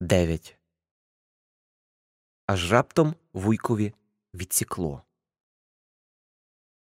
дев'ять. Аж раптом вуйкові відсікло.